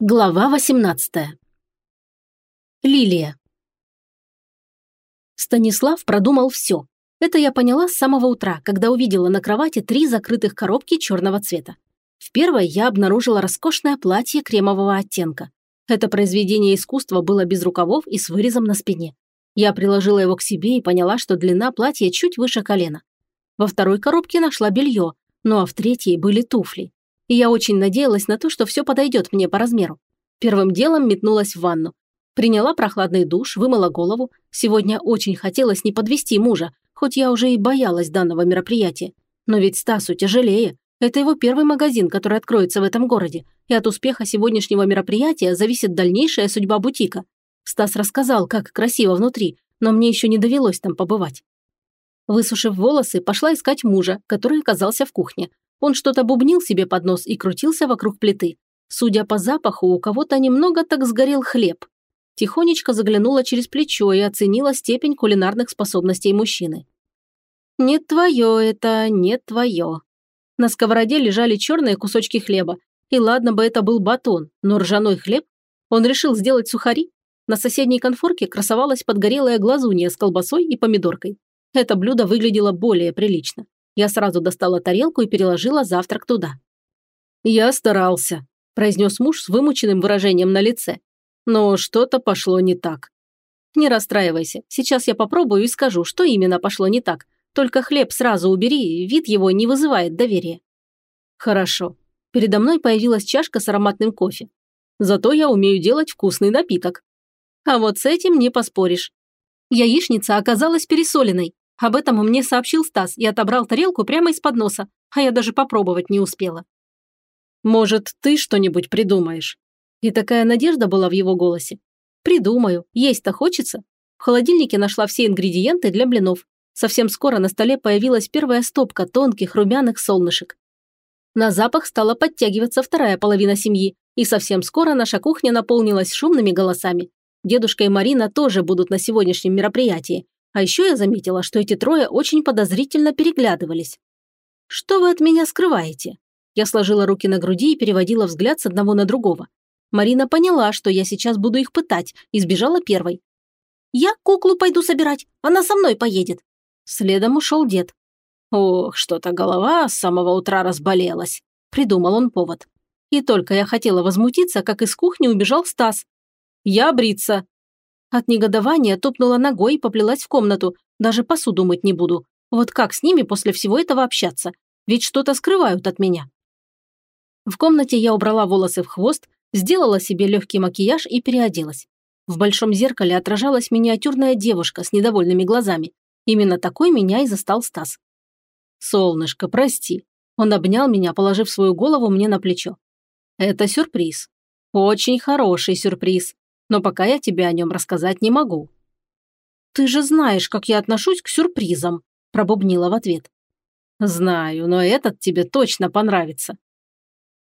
Глава 18. Лилия. Станислав продумал все. Это я поняла с самого утра, когда увидела на кровати три закрытых коробки черного цвета. В первой я обнаружила роскошное платье кремового оттенка. Это произведение искусства было без рукавов и с вырезом на спине. Я приложила его к себе и поняла, что длина платья чуть выше колена. Во второй коробке нашла белье, ну а в третьей были туфли и я очень надеялась на то, что все подойдет мне по размеру. Первым делом метнулась в ванну. Приняла прохладный душ, вымыла голову. Сегодня очень хотелось не подвести мужа, хоть я уже и боялась данного мероприятия. Но ведь Стасу тяжелее. Это его первый магазин, который откроется в этом городе, и от успеха сегодняшнего мероприятия зависит дальнейшая судьба бутика. Стас рассказал, как красиво внутри, но мне еще не довелось там побывать. Высушив волосы, пошла искать мужа, который оказался в кухне. Он что-то бубнил себе под нос и крутился вокруг плиты. Судя по запаху, у кого-то немного так сгорел хлеб. Тихонечко заглянула через плечо и оценила степень кулинарных способностей мужчины. «Не твое это, не твое». На сковороде лежали черные кусочки хлеба. И ладно бы это был батон, но ржаной хлеб? Он решил сделать сухари? На соседней конфорке красовалась подгорелая глазунья с колбасой и помидоркой. Это блюдо выглядело более прилично. Я сразу достала тарелку и переложила завтрак туда. «Я старался», – произнес муж с вымученным выражением на лице. «Но что-то пошло не так». «Не расстраивайся, сейчас я попробую и скажу, что именно пошло не так. Только хлеб сразу убери, вид его не вызывает доверия». «Хорошо». Передо мной появилась чашка с ароматным кофе. Зато я умею делать вкусный напиток. А вот с этим не поспоришь. Яичница оказалась пересоленной, об этом мне сообщил Стас и отобрал тарелку прямо из-под носа, а я даже попробовать не успела. «Может, ты что-нибудь придумаешь?» И такая надежда была в его голосе. «Придумаю. Есть-то хочется». В холодильнике нашла все ингредиенты для блинов. Совсем скоро на столе появилась первая стопка тонких румяных солнышек. На запах стала подтягиваться вторая половина семьи, и совсем скоро наша кухня наполнилась шумными голосами. Дедушка и Марина тоже будут на сегодняшнем мероприятии, а еще я заметила, что эти трое очень подозрительно переглядывались. «Что вы от меня скрываете?» Я сложила руки на груди и переводила взгляд с одного на другого. Марина поняла, что я сейчас буду их пытать, и сбежала первой. «Я куклу пойду собирать, она со мной поедет». Следом ушел дед. «Ох, что-то голова с самого утра разболелась», – придумал он повод. И только я хотела возмутиться, как из кухни убежал Стас. «Я бриться», от негодования топнула ногой и поплелась в комнату. Даже посуду мыть не буду. Вот как с ними после всего этого общаться? Ведь что-то скрывают от меня. В комнате я убрала волосы в хвост, сделала себе легкий макияж и переоделась. В большом зеркале отражалась миниатюрная девушка с недовольными глазами. Именно такой меня и застал Стас. «Солнышко, прости». Он обнял меня, положив свою голову мне на плечо. «Это сюрприз. Очень хороший сюрприз но пока я тебе о нем рассказать не могу». «Ты же знаешь, как я отношусь к сюрпризам», – пробубнила в ответ. «Знаю, но этот тебе точно понравится».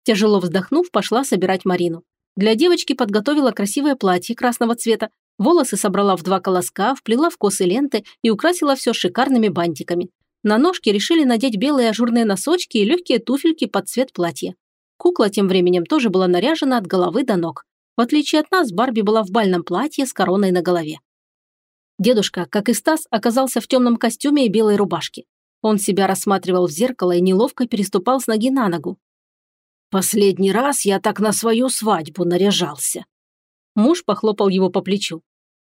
Тяжело вздохнув, пошла собирать Марину. Для девочки подготовила красивое платье красного цвета, волосы собрала в два колоска, вплела в косы ленты и украсила все шикарными бантиками. На ножки решили надеть белые ажурные носочки и легкие туфельки под цвет платья. Кукла тем временем тоже была наряжена от головы до ног. В отличие от нас, Барби была в бальном платье с короной на голове. Дедушка, как и Стас, оказался в темном костюме и белой рубашке. Он себя рассматривал в зеркало и неловко переступал с ноги на ногу. «Последний раз я так на свою свадьбу наряжался». Муж похлопал его по плечу.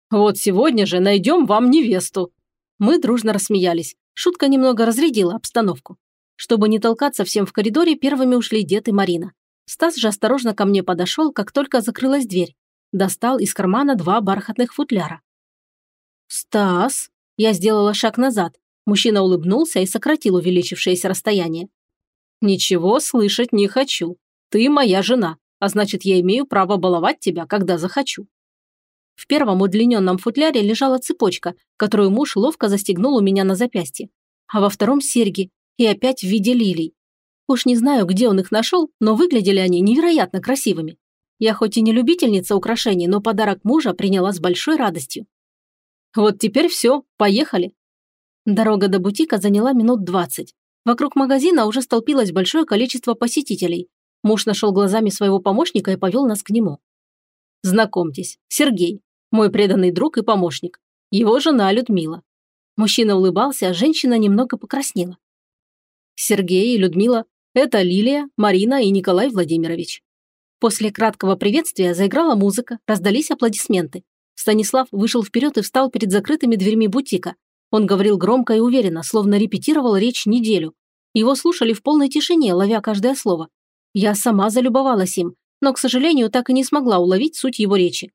«Вот сегодня же найдем вам невесту». Мы дружно рассмеялись. Шутка немного разрядила обстановку. Чтобы не толкаться всем в коридоре, первыми ушли дед и Марина. Стас же осторожно ко мне подошел, как только закрылась дверь. Достал из кармана два бархатных футляра. «Стас!» Я сделала шаг назад. Мужчина улыбнулся и сократил увеличившееся расстояние. «Ничего слышать не хочу. Ты моя жена, а значит, я имею право баловать тебя, когда захочу». В первом удлиненном футляре лежала цепочка, которую муж ловко застегнул у меня на запястье. А во втором серьги, и опять в виде лилий. Уж не знаю, где он их нашел, но выглядели они невероятно красивыми. Я хоть и не любительница украшений, но подарок мужа приняла с большой радостью. Вот теперь все, поехали. Дорога до бутика заняла минут двадцать. Вокруг магазина уже столпилось большое количество посетителей. Муж нашел глазами своего помощника и повел нас к нему. Знакомьтесь, Сергей, мой преданный друг и помощник. Его жена Людмила. Мужчина улыбался, а женщина немного покраснела. Сергей и Людмила – это Лилия, Марина и Николай Владимирович. После краткого приветствия заиграла музыка, раздались аплодисменты. Станислав вышел вперед и встал перед закрытыми дверьми бутика. Он говорил громко и уверенно, словно репетировал речь неделю. Его слушали в полной тишине, ловя каждое слово. Я сама залюбовалась им, но, к сожалению, так и не смогла уловить суть его речи.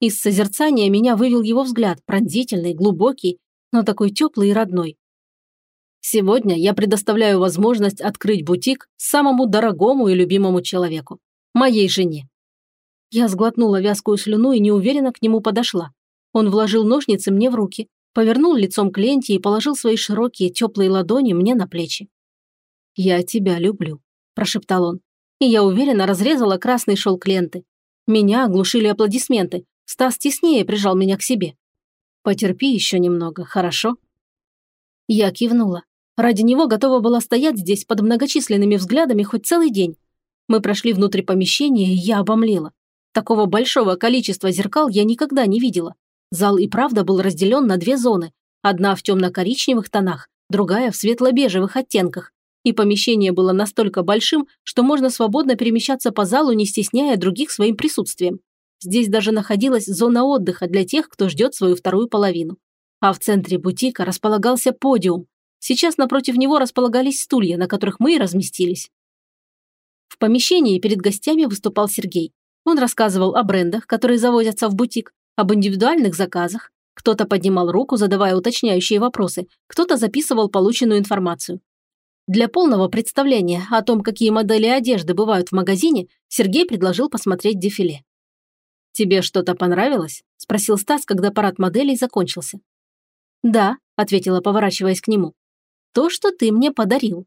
Из созерцания меня вывел его взгляд, пронзительный, глубокий, но такой теплый и родной. Сегодня я предоставляю возможность открыть бутик самому дорогому и любимому человеку – моей жене. Я сглотнула вязкую слюну и неуверенно к нему подошла. Он вложил ножницы мне в руки, повернул лицом к ленте и положил свои широкие теплые ладони мне на плечи. «Я тебя люблю», – прошептал он. И я уверенно разрезала красный шелк ленты. Меня оглушили аплодисменты. Стас теснее прижал меня к себе. «Потерпи еще немного, хорошо?» Я кивнула. Ради него готова была стоять здесь под многочисленными взглядами хоть целый день. Мы прошли внутрь помещения, и я обомлела. Такого большого количества зеркал я никогда не видела. Зал и правда был разделен на две зоны. Одна в темно-коричневых тонах, другая в светло-бежевых оттенках. И помещение было настолько большим, что можно свободно перемещаться по залу, не стесняя других своим присутствием. Здесь даже находилась зона отдыха для тех, кто ждет свою вторую половину. А в центре бутика располагался подиум, Сейчас напротив него располагались стулья, на которых мы и разместились. В помещении перед гостями выступал Сергей. Он рассказывал о брендах, которые завозятся в бутик, об индивидуальных заказах. Кто-то поднимал руку, задавая уточняющие вопросы, кто-то записывал полученную информацию. Для полного представления о том, какие модели одежды бывают в магазине, Сергей предложил посмотреть дефиле. «Тебе что-то понравилось?» – спросил Стас, когда парад моделей закончился. «Да», – ответила, поворачиваясь к нему то, что ты мне подарил».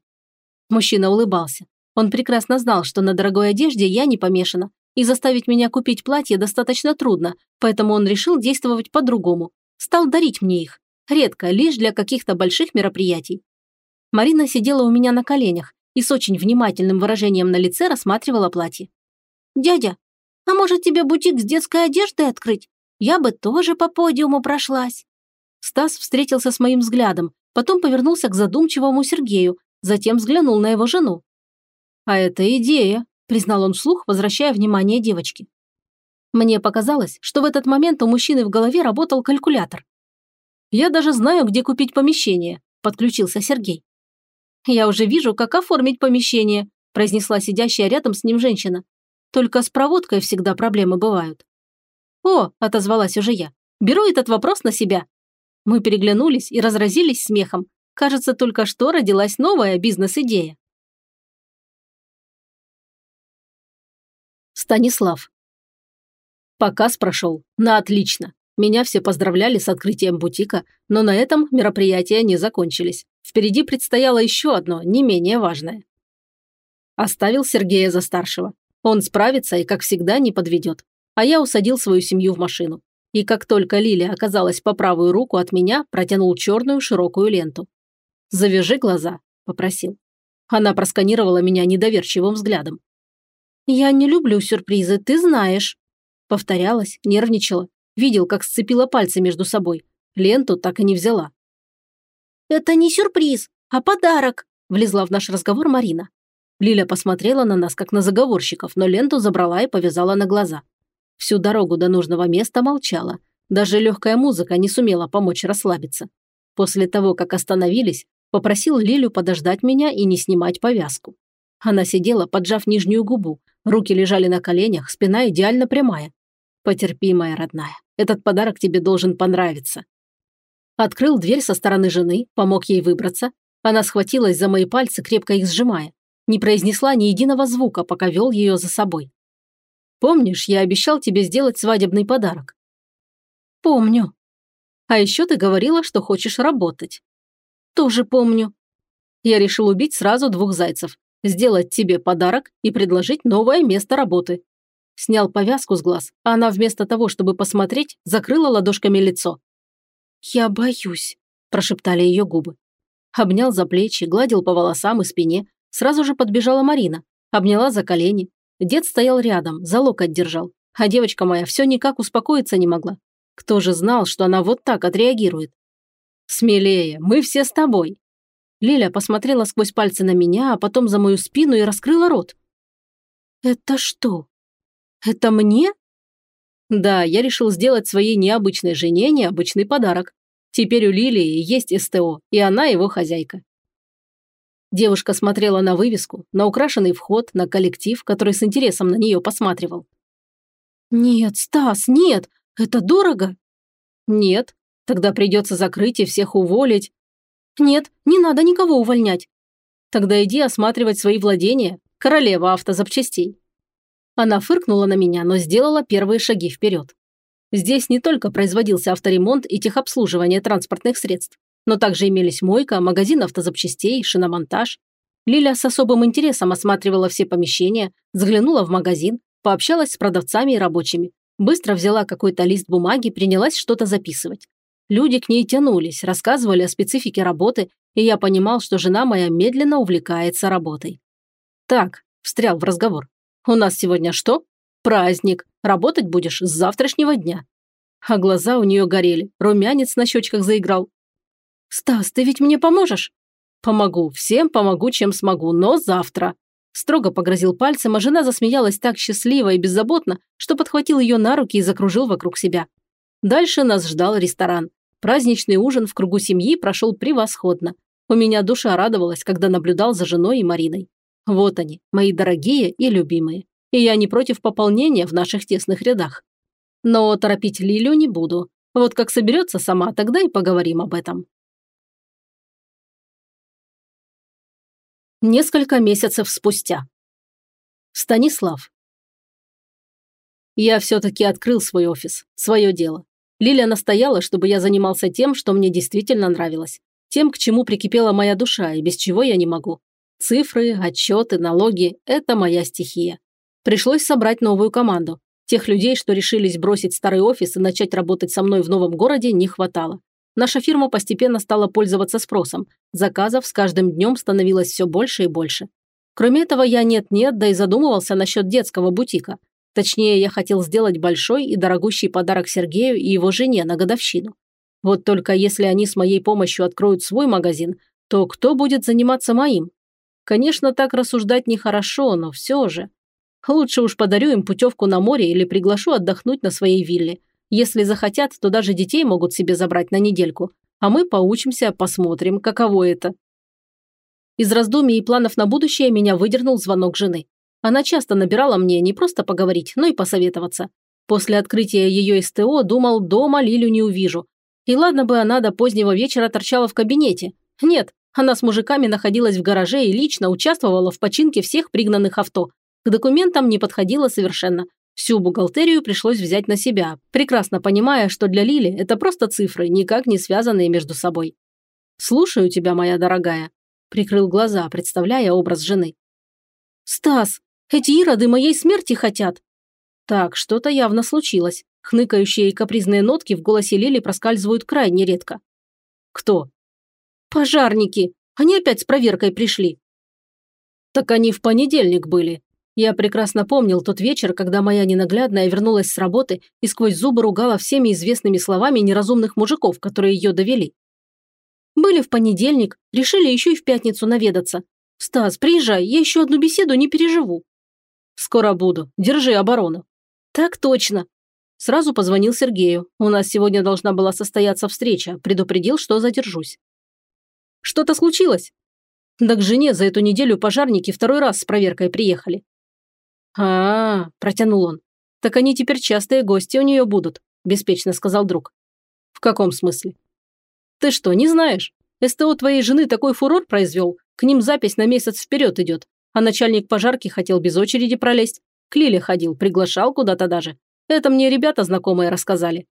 Мужчина улыбался. Он прекрасно знал, что на дорогой одежде я не помешана, и заставить меня купить платье достаточно трудно, поэтому он решил действовать по-другому. Стал дарить мне их. Редко, лишь для каких-то больших мероприятий. Марина сидела у меня на коленях и с очень внимательным выражением на лице рассматривала платье. «Дядя, а может тебе бутик с детской одеждой открыть? Я бы тоже по подиуму прошлась». Стас встретился с моим взглядом, потом повернулся к задумчивому Сергею, затем взглянул на его жену. «А это идея», – признал он вслух, возвращая внимание девочки. Мне показалось, что в этот момент у мужчины в голове работал калькулятор. «Я даже знаю, где купить помещение», – подключился Сергей. «Я уже вижу, как оформить помещение», – произнесла сидящая рядом с ним женщина. «Только с проводкой всегда проблемы бывают». «О», – отозвалась уже я, – «беру этот вопрос на себя. Мы переглянулись и разразились смехом. Кажется, только что родилась новая бизнес-идея. Станислав. Показ прошел. На отлично. Меня все поздравляли с открытием бутика, но на этом мероприятия не закончились. Впереди предстояло еще одно, не менее важное. Оставил Сергея за старшего. Он справится и, как всегда, не подведет. А я усадил свою семью в машину и как только Лилия оказалась по правую руку от меня, протянул черную широкую ленту. «Завяжи глаза», – попросил. Она просканировала меня недоверчивым взглядом. «Я не люблю сюрпризы, ты знаешь». Повторялась, нервничала, видел, как сцепила пальцы между собой. Ленту так и не взяла. «Это не сюрприз, а подарок», – влезла в наш разговор Марина. Лиля посмотрела на нас, как на заговорщиков, но ленту забрала и повязала на глаза. Всю дорогу до нужного места молчала. Даже легкая музыка не сумела помочь расслабиться. После того, как остановились, попросил Лилю подождать меня и не снимать повязку. Она сидела, поджав нижнюю губу, руки лежали на коленях, спина идеально прямая. «Потерпи, моя родная, этот подарок тебе должен понравиться». Открыл дверь со стороны жены, помог ей выбраться. Она схватилась за мои пальцы, крепко их сжимая. Не произнесла ни единого звука, пока вел ее за собой. Помнишь, я обещал тебе сделать свадебный подарок?» «Помню. А еще ты говорила, что хочешь работать». «Тоже помню». Я решил убить сразу двух зайцев, сделать тебе подарок и предложить новое место работы. Снял повязку с глаз, а она вместо того, чтобы посмотреть, закрыла ладошками лицо. «Я боюсь», – прошептали ее губы. Обнял за плечи, гладил по волосам и спине. Сразу же подбежала Марина. Обняла за колени. Дед стоял рядом, за локоть держал. А девочка моя все никак успокоиться не могла. Кто же знал, что она вот так отреагирует? «Смелее, мы все с тобой». Лиля посмотрела сквозь пальцы на меня, а потом за мою спину и раскрыла рот. «Это что? Это мне?» Да, я решил сделать своей необычной жене необычный подарок. Теперь у Лилии есть СТО, и она его хозяйка. Девушка смотрела на вывеску, на украшенный вход, на коллектив, который с интересом на нее посматривал. «Нет, Стас, нет! Это дорого!» «Нет. Тогда придется закрыть и всех уволить». «Нет, не надо никого увольнять». «Тогда иди осматривать свои владения, королева автозапчастей». Она фыркнула на меня, но сделала первые шаги вперед. Здесь не только производился авторемонт и техобслуживание транспортных средств, но также имелись мойка, магазин автозапчастей, шиномонтаж. Лиля с особым интересом осматривала все помещения, заглянула в магазин, пообщалась с продавцами и рабочими, быстро взяла какой-то лист бумаги, принялась что-то записывать. Люди к ней тянулись, рассказывали о специфике работы, и я понимал, что жена моя медленно увлекается работой. «Так», – встрял в разговор, – «у нас сегодня что? Праздник. Работать будешь с завтрашнего дня». А глаза у нее горели, румянец на щечках заиграл. «Стас, ты ведь мне поможешь?» «Помогу, всем помогу, чем смогу, но завтра». Строго погрозил пальцем, а жена засмеялась так счастливо и беззаботно, что подхватил ее на руки и закружил вокруг себя. Дальше нас ждал ресторан. Праздничный ужин в кругу семьи прошел превосходно. У меня душа радовалась, когда наблюдал за женой и Мариной. Вот они, мои дорогие и любимые. И я не против пополнения в наших тесных рядах. Но торопить Лилю не буду. Вот как соберется сама, тогда и поговорим об этом. Несколько месяцев спустя. Станислав. Я все-таки открыл свой офис, свое дело. Лиля настояла, чтобы я занимался тем, что мне действительно нравилось. Тем, к чему прикипела моя душа и без чего я не могу. Цифры, отчеты, налоги – это моя стихия. Пришлось собрать новую команду. Тех людей, что решились бросить старый офис и начать работать со мной в новом городе, не хватало. Наша фирма постепенно стала пользоваться спросом. Заказов с каждым днем становилось все больше и больше. Кроме этого, я нет-нет, да и задумывался насчет детского бутика. Точнее, я хотел сделать большой и дорогущий подарок Сергею и его жене на годовщину. Вот только если они с моей помощью откроют свой магазин, то кто будет заниматься моим? Конечно, так рассуждать нехорошо, но все же. Лучше уж подарю им путевку на море или приглашу отдохнуть на своей вилле – если захотят, то даже детей могут себе забрать на недельку. А мы поучимся, посмотрим, каково это. Из раздумий и планов на будущее меня выдернул звонок жены. Она часто набирала мне не просто поговорить, но и посоветоваться. После открытия ее СТО думал, дома Лилю не увижу. И ладно бы она до позднего вечера торчала в кабинете. Нет, она с мужиками находилась в гараже и лично участвовала в починке всех пригнанных авто. К документам не подходила совершенно. Всю бухгалтерию пришлось взять на себя, прекрасно понимая, что для Лили это просто цифры, никак не связанные между собой. «Слушаю тебя, моя дорогая», – прикрыл глаза, представляя образ жены. «Стас, эти ироды моей смерти хотят!» Так, что-то явно случилось. Хныкающие и капризные нотки в голосе Лили проскальзывают крайне редко. «Кто?» «Пожарники! Они опять с проверкой пришли!» «Так они в понедельник были», я прекрасно помнил тот вечер, когда моя ненаглядная вернулась с работы и сквозь зубы ругала всеми известными словами неразумных мужиков, которые ее довели. Были в понедельник, решили еще и в пятницу наведаться. «Стас, приезжай, я еще одну беседу не переживу». «Скоро буду. Держи оборону». «Так точно». Сразу позвонил Сергею. У нас сегодня должна была состояться встреча. Предупредил, что задержусь. «Что-то случилось?» Да к жене за эту неделю пожарники второй раз с проверкой приехали а, -а, -а протянул он. «Так они теперь частые гости у нее будут», – беспечно сказал друг. «В каком смысле?» «Ты что, не знаешь? СТО твоей жены такой фурор произвел, к ним запись на месяц вперед идет, а начальник пожарки хотел без очереди пролезть. К Лиле ходил, приглашал куда-то даже. Это мне ребята знакомые рассказали».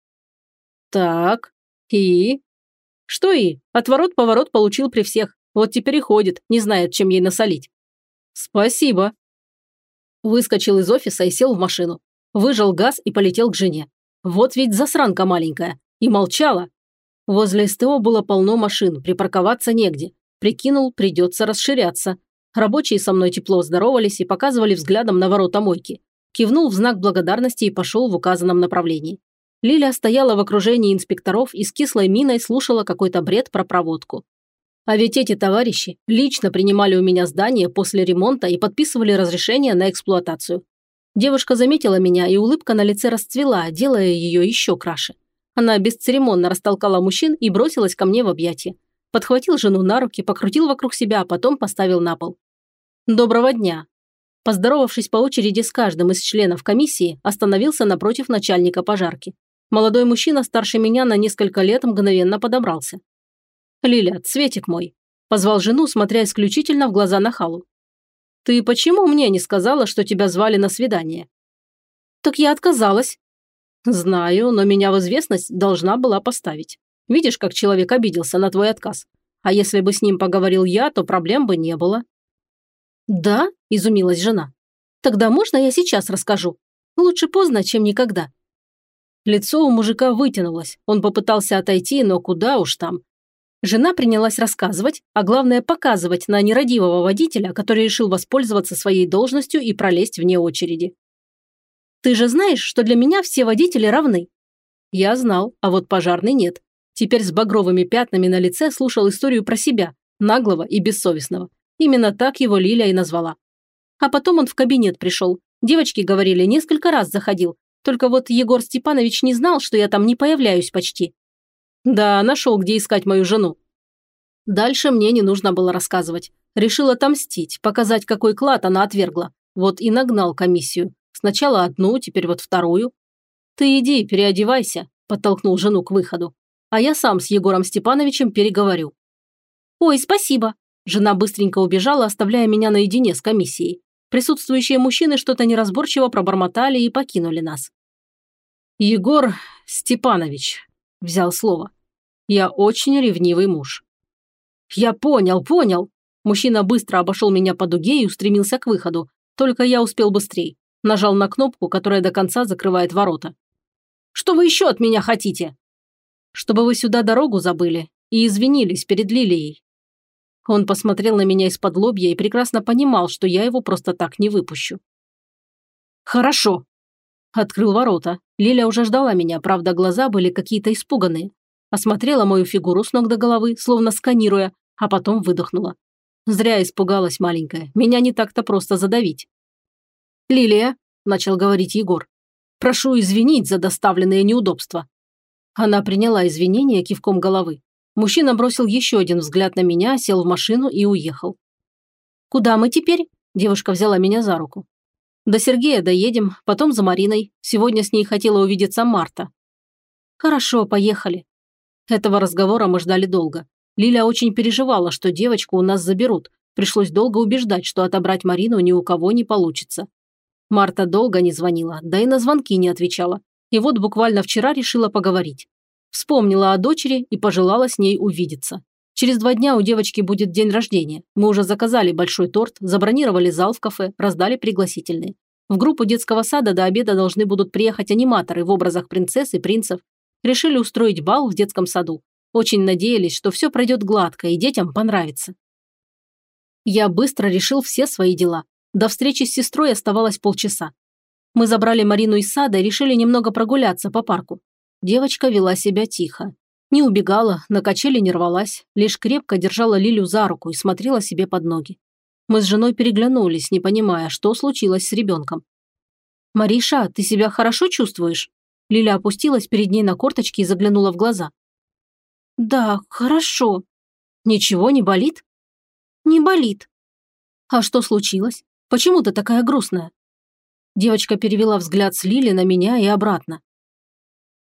«Так, и?» «Что и? Отворот-поворот получил при всех. Вот теперь и ходит, не знает, чем ей насолить». «Спасибо», Выскочил из офиса и сел в машину. Выжал газ и полетел к жене. Вот ведь засранка маленькая. И молчала. Возле СТО было полно машин, припарковаться негде. Прикинул, придется расширяться. Рабочие со мной тепло здоровались и показывали взглядом на ворота мойки. Кивнул в знак благодарности и пошел в указанном направлении. Лиля стояла в окружении инспекторов и с кислой миной слушала какой-то бред про проводку. А ведь эти товарищи лично принимали у меня здание после ремонта и подписывали разрешение на эксплуатацию. Девушка заметила меня, и улыбка на лице расцвела, делая ее еще краше. Она бесцеремонно растолкала мужчин и бросилась ко мне в объятия. Подхватил жену на руки, покрутил вокруг себя, а потом поставил на пол. «Доброго дня!» Поздоровавшись по очереди с каждым из членов комиссии, остановился напротив начальника пожарки. Молодой мужчина старше меня на несколько лет мгновенно подобрался. «Лиля, цветик мой!» Позвал жену, смотря исключительно в глаза Нахалу. «Ты почему мне не сказала, что тебя звали на свидание?» «Так я отказалась». «Знаю, но меня в известность должна была поставить. Видишь, как человек обиделся на твой отказ. А если бы с ним поговорил я, то проблем бы не было». «Да?» – изумилась жена. «Тогда можно я сейчас расскажу? Лучше поздно, чем никогда». Лицо у мужика вытянулось. Он попытался отойти, но куда уж там. Жена принялась рассказывать, а главное показывать на нерадивого водителя, который решил воспользоваться своей должностью и пролезть вне очереди. «Ты же знаешь, что для меня все водители равны?» Я знал, а вот пожарный нет. Теперь с багровыми пятнами на лице слушал историю про себя, наглого и бессовестного. Именно так его Лиля и назвала. А потом он в кабинет пришел. Девочки говорили, несколько раз заходил. Только вот Егор Степанович не знал, что я там не появляюсь почти. Да, нашел, где искать мою жену. Дальше мне не нужно было рассказывать. Решил отомстить, показать, какой клад она отвергла. Вот и нагнал комиссию. Сначала одну, теперь вот вторую. «Ты иди, переодевайся», – подтолкнул жену к выходу. «А я сам с Егором Степановичем переговорю». «Ой, спасибо». Жена быстренько убежала, оставляя меня наедине с комиссией. Присутствующие мужчины что-то неразборчиво пробормотали и покинули нас. «Егор Степанович», взял слово. «Я очень ревнивый муж». «Я понял, понял!» Мужчина быстро обошел меня по дуге и устремился к выходу. Только я успел быстрей. Нажал на кнопку, которая до конца закрывает ворота. «Что вы еще от меня хотите?» «Чтобы вы сюда дорогу забыли и извинились перед Лилией». Он посмотрел на меня из-под лобья и прекрасно понимал, что я его просто так не выпущу. «Хорошо», Открыл ворота. Лиля уже ждала меня, правда, глаза были какие-то испуганные. Осмотрела мою фигуру с ног до головы, словно сканируя, а потом выдохнула. Зря испугалась маленькая. Меня не так-то просто задавить. «Лилия», – начал говорить Егор, – «прошу извинить за доставленные неудобства». Она приняла извинения кивком головы. Мужчина бросил еще один взгляд на меня, сел в машину и уехал. «Куда мы теперь?» – девушка взяла меня за руку. До Сергея доедем, потом за Мариной. Сегодня с ней хотела увидеться Марта. Хорошо, поехали. Этого разговора мы ждали долго. Лиля очень переживала, что девочку у нас заберут. Пришлось долго убеждать, что отобрать Марину ни у кого не получится. Марта долго не звонила, да и на звонки не отвечала. И вот буквально вчера решила поговорить. Вспомнила о дочери и пожелала с ней увидеться. Через два дня у девочки будет день рождения. Мы уже заказали большой торт, забронировали зал в кафе, раздали пригласительные. В группу детского сада до обеда должны будут приехать аниматоры в образах принцесс и принцев. Решили устроить бал в детском саду. Очень надеялись, что все пройдет гладко и детям понравится. Я быстро решил все свои дела. До встречи с сестрой оставалось полчаса. Мы забрали Марину из сада и решили немного прогуляться по парку. Девочка вела себя тихо. Не убегала, на качели не рвалась, лишь крепко держала Лилю за руку и смотрела себе под ноги. Мы с женой переглянулись, не понимая, что случилось с ребенком. «Мариша, ты себя хорошо чувствуешь?» Лиля опустилась перед ней на корточки и заглянула в глаза. «Да, хорошо». «Ничего не болит?» «Не болит». «А что случилось? Почему ты такая грустная?» Девочка перевела взгляд с Лили на меня и обратно.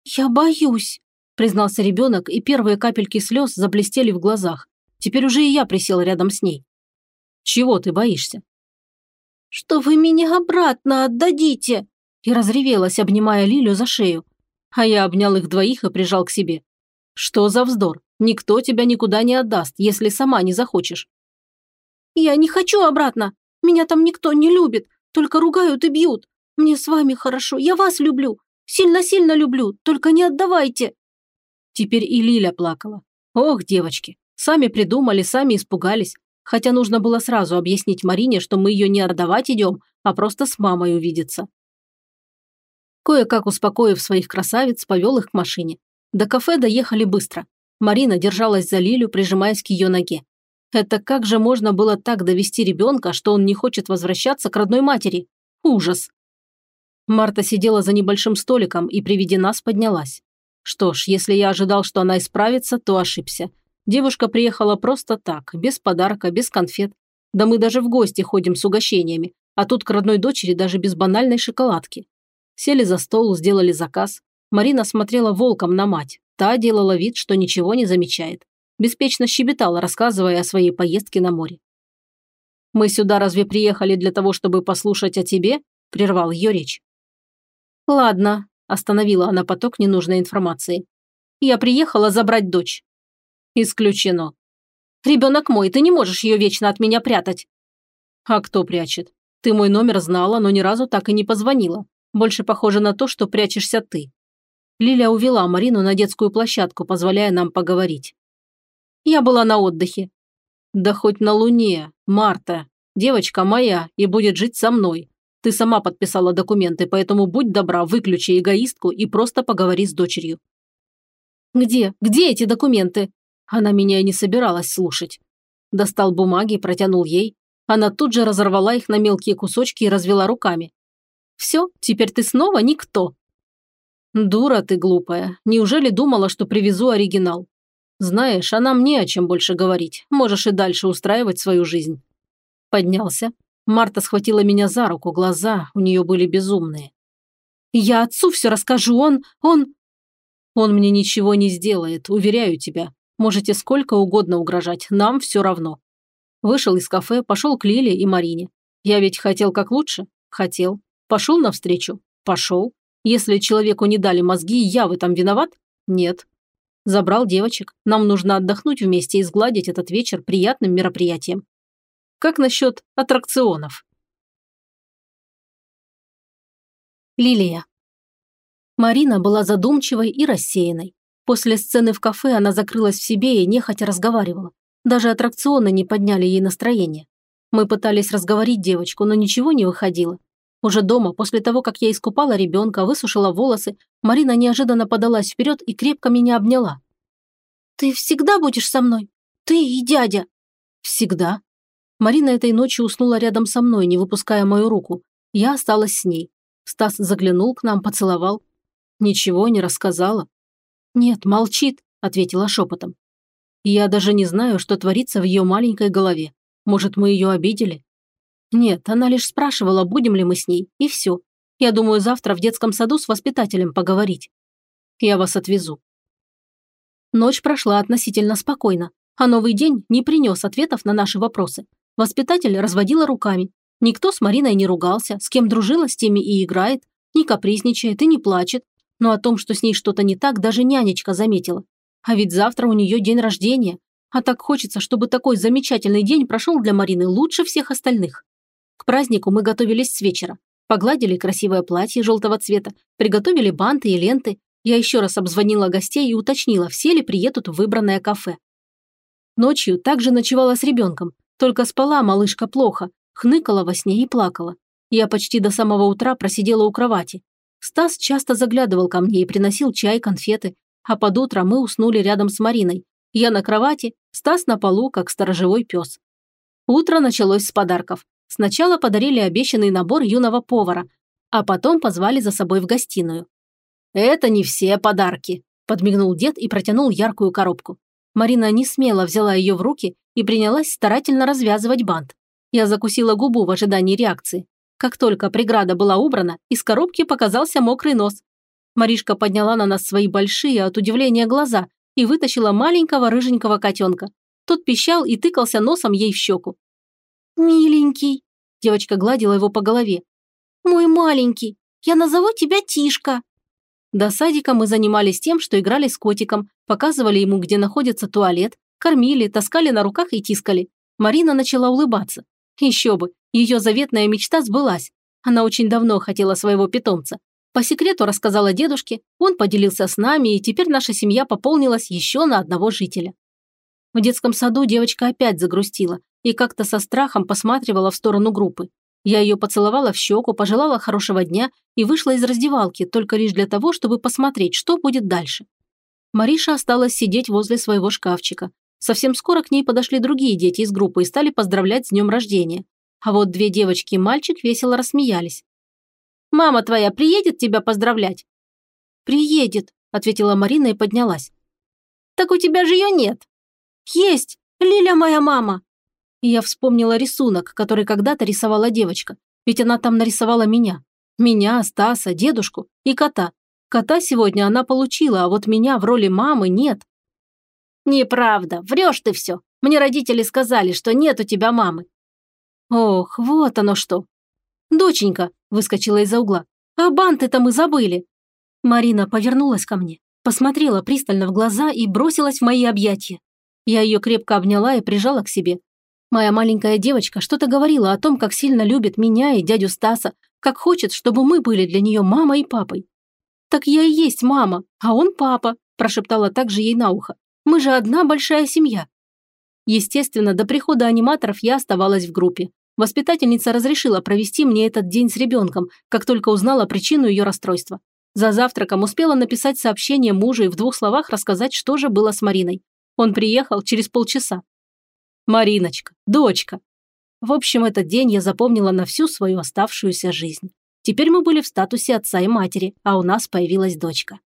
«Я боюсь», признался ребенок, и первые капельки слез заблестели в глазах. Теперь уже и я присел рядом с ней. «Чего ты боишься?» «Что вы меня обратно отдадите!» И разревелась, обнимая Лилю за шею. А я обнял их двоих и прижал к себе. «Что за вздор? Никто тебя никуда не отдаст, если сама не захочешь». «Я не хочу обратно. Меня там никто не любит, только ругают и бьют. Мне с вами хорошо, я вас люблю. Сильно-сильно люблю, только не отдавайте». Теперь и Лиля плакала. Ох, девочки, сами придумали, сами испугались. хотя нужно было сразу объяснить Марине, что мы ее не отдавать идем, а просто с мамой увидеться. Кое-как успокоив своих красавиц, повел их к машине. До кафе доехали быстро. Марина держалась за Лилю, прижимаясь к ее ноге. Это как же можно было так довести ребенка, что он не хочет возвращаться к родной матери? Ужас! Марта сидела за небольшим столиком и при виде нас поднялась. Что ж, если я ожидал, что она исправится, то ошибся. Девушка приехала просто так, без подарка, без конфет. Да мы даже в гости ходим с угощениями, а тут к родной дочери даже без банальной шоколадки. Сели за стол, сделали заказ. Марина смотрела волком на мать. Та делала вид, что ничего не замечает. Беспечно щебетала, рассказывая о своей поездке на море. «Мы сюда разве приехали для того, чтобы послушать о тебе?» – прервал ее речь. «Ладно», – остановила она поток ненужной информации. «Я приехала забрать дочь». «Исключено». «Ребенок мой, ты не можешь ее вечно от меня прятать». «А кто прячет? Ты мой номер знала, но ни разу так и не позвонила. Больше похоже на то, что прячешься ты». Лиля увела Марину на детскую площадку, позволяя нам поговорить. «Я была на отдыхе». «Да хоть на Луне, Марта. Девочка моя и будет жить со мной. Ты сама подписала документы, поэтому будь добра, выключи эгоистку и просто поговори с дочерью». «Где? Где эти документы?» Она меня и не собиралась слушать. Достал бумаги, протянул ей. Она тут же разорвала их на мелкие кусочки и развела руками. «Все, теперь ты снова никто». «Дура ты глупая. Неужели думала, что привезу оригинал? Знаешь, она мне о чем больше говорить. Можешь и дальше устраивать свою жизнь». Поднялся, Марта схватила меня за руку, глаза у нее были безумные. «Я отцу все расскажу, он... он...» «Он мне ничего не сделает, уверяю тебя. Можете сколько угодно угрожать, нам все равно». Вышел из кафе, пошел к Лиле и Марине. Я ведь хотел как лучше? Хотел. Пошел навстречу? Пошел. Если человеку не дали мозги, я в этом виноват? Нет. Забрал девочек. Нам нужно отдохнуть вместе и сгладить этот вечер приятным мероприятием. Как насчет аттракционов? Лилия. Марина была задумчивой и рассеянной. После сцены в кафе она закрылась в себе и нехотя разговаривала. Даже аттракционы не подняли ей настроение. Мы пытались разговорить девочку, но ничего не выходило. Уже дома, после того, как я искупала ребенка, высушила волосы, Марина неожиданно подалась вперед и крепко меня обняла. «Ты всегда будешь со мной? Ты и дядя?» «Всегда», Марина этой ночью уснула рядом со мной, не выпуская мою руку. Я осталась с ней. Стас заглянул к нам, поцеловал. Ничего не рассказала. «Нет, молчит», – ответила шепотом. «Я даже не знаю, что творится в ее маленькой голове. Может, мы ее обидели?» «Нет, она лишь спрашивала, будем ли мы с ней, и все. Я думаю, завтра в детском саду с воспитателем поговорить. Я вас отвезу». Ночь прошла относительно спокойно, а новый день не принес ответов на наши вопросы. Воспитатель разводила руками. Никто с Мариной не ругался, с кем дружила, с теми и играет, не капризничает и не плачет. Но о том, что с ней что-то не так, даже нянечка заметила. А ведь завтра у нее день рождения. А так хочется, чтобы такой замечательный день прошел для Марины лучше всех остальных. К празднику мы готовились с вечера. Погладили красивое платье желтого цвета, приготовили банты и ленты. Я еще раз обзвонила гостей и уточнила, все ли приедут в выбранное кафе. Ночью также ночевала с ребенком, только спала малышка плохо, хныкала во сне и плакала. Я почти до самого утра просидела у кровати. Стас часто заглядывал ко мне и приносил чай, конфеты, а под утро мы уснули рядом с Мариной. Я на кровати, Стас на полу, как сторожевой пес. Утро началось с подарков. Сначала подарили обещанный набор юного повара, а потом позвали за собой в гостиную. «Это не все подарки», – подмигнул дед и протянул яркую коробку. Марина не смело взяла ее в руки и принялась старательно развязывать бант. Я закусила губу в ожидании реакции. Как только преграда была убрана, из коробки показался мокрый нос. Маришка подняла на нас свои большие от удивления глаза и вытащила маленького рыженького котенка. Тот пищал и тыкался носом ей в щеку. «Миленький», – девочка гладила его по голове. «Мой маленький, я назову тебя Тишка». До садика мы занимались тем, что играли с котиком, показывали ему, где находится туалет, Кормили, таскали на руках и тискали. Марина начала улыбаться. Еще бы, ее заветная мечта сбылась. Она очень давно хотела своего питомца. По секрету рассказала дедушке, он поделился с нами, и теперь наша семья пополнилась еще на одного жителя. В детском саду девочка опять загрустила, и как-то со страхом посматривала в сторону группы. Я ее поцеловала в щеку, пожелала хорошего дня и вышла из раздевалки только лишь для того, чтобы посмотреть, что будет дальше. Мариша осталась сидеть возле своего шкафчика. Совсем скоро к ней подошли другие дети из группы и стали поздравлять с днем рождения. А вот две девочки и мальчик весело рассмеялись. «Мама твоя приедет тебя поздравлять?» «Приедет», – ответила Марина и поднялась. «Так у тебя же ее нет». «Есть! Лиля моя мама!» И я вспомнила рисунок, который когда-то рисовала девочка. Ведь она там нарисовала меня. Меня, Стаса, дедушку и кота. Кота сегодня она получила, а вот меня в роли мамы нет. «Неправда, врешь ты все. Мне родители сказали, что нет у тебя мамы». «Ох, вот оно что!» «Доченька!» – выскочила из-за угла. «А банты-то мы забыли!» Марина повернулась ко мне, посмотрела пристально в глаза и бросилась в мои объятия. Я ее крепко обняла и прижала к себе. Моя маленькая девочка что-то говорила о том, как сильно любит меня и дядю Стаса, как хочет, чтобы мы были для нее мамой и папой. «Так я и есть мама, а он папа», – прошептала также ей на ухо. «Мы же одна большая семья». Естественно, до прихода аниматоров я оставалась в группе. Воспитательница разрешила провести мне этот день с ребенком, как только узнала причину ее расстройства. За завтраком успела написать сообщение мужу и в двух словах рассказать, что же было с Мариной. Он приехал через полчаса. Мариночка, дочка. В общем, этот день я запомнила на всю свою оставшуюся жизнь. Теперь мы были в статусе отца и матери, а у нас появилась дочка.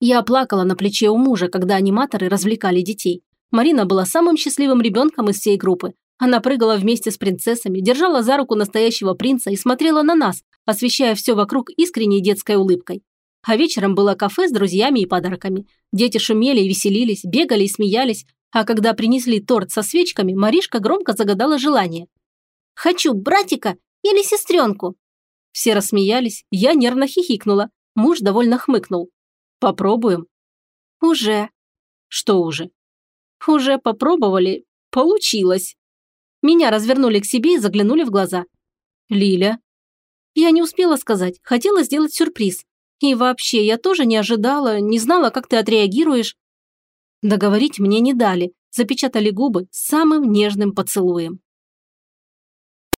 Я плакала на плече у мужа, когда аниматоры развлекали детей. Марина была самым счастливым ребенком из всей группы. Она прыгала вместе с принцессами, держала за руку настоящего принца и смотрела на нас, освещая все вокруг искренней детской улыбкой. А вечером было кафе с друзьями и подарками. Дети шумели и веселились, бегали и смеялись, а когда принесли торт со свечками, Маришка громко загадала желание. «Хочу братика или сестренку?» Все рассмеялись, я нервно хихикнула. Муж довольно хмыкнул. «Попробуем?» «Уже». «Что уже?» «Уже попробовали. Получилось». Меня развернули к себе и заглянули в глаза. «Лиля?» Я не успела сказать, хотела сделать сюрприз. И вообще, я тоже не ожидала, не знала, как ты отреагируешь. Договорить мне не дали, запечатали губы самым нежным поцелуем.